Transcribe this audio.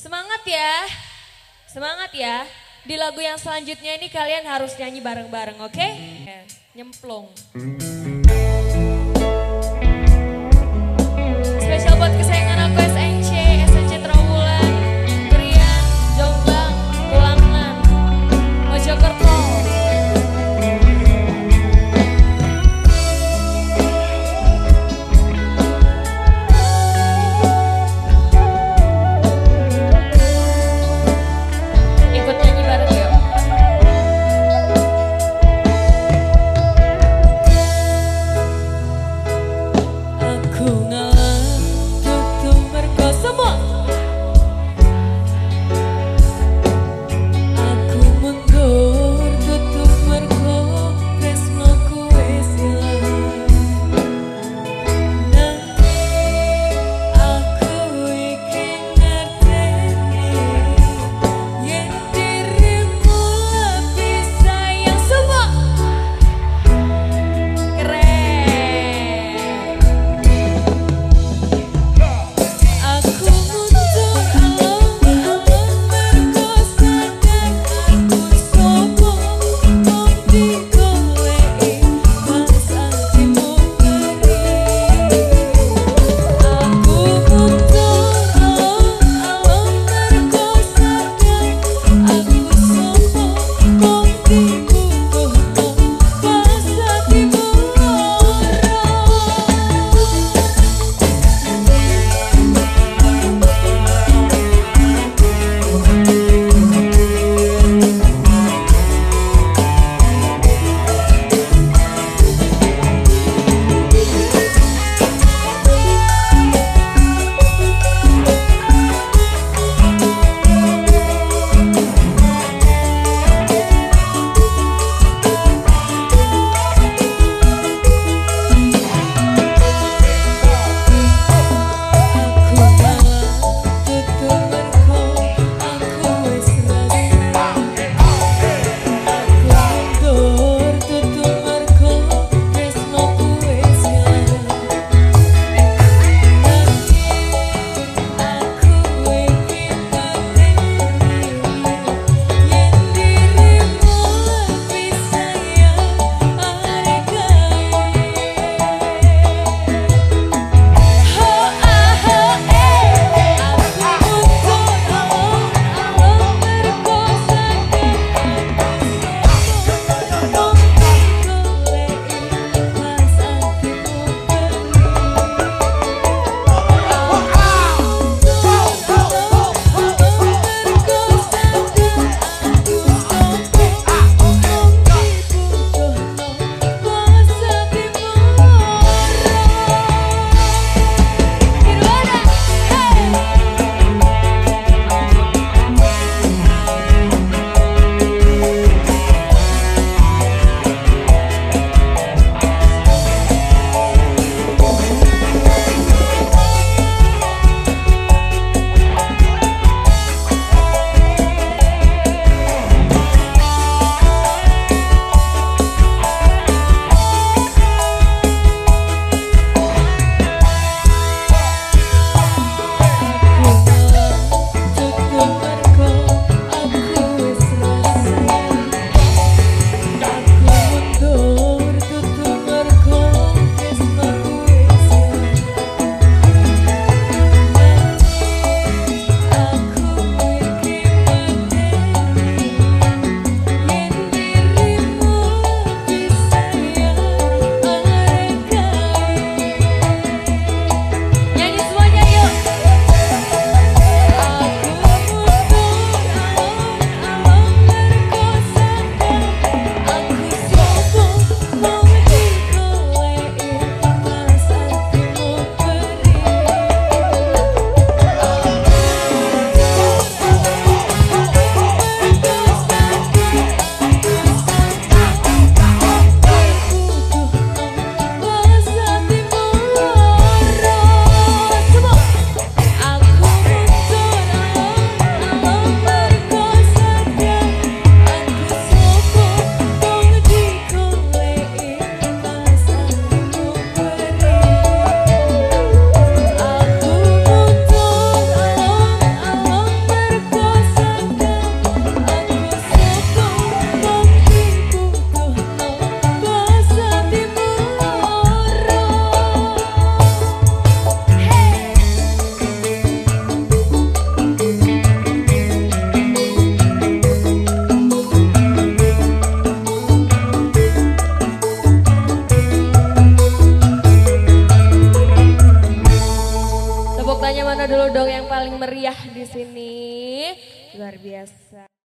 Semangat ya. Semangat ya. Di lagu yang selanjutnya ini kalian harus nyanyi bareng-bareng, oke? Okay? Nyemplung. Di sini. Luar biasa.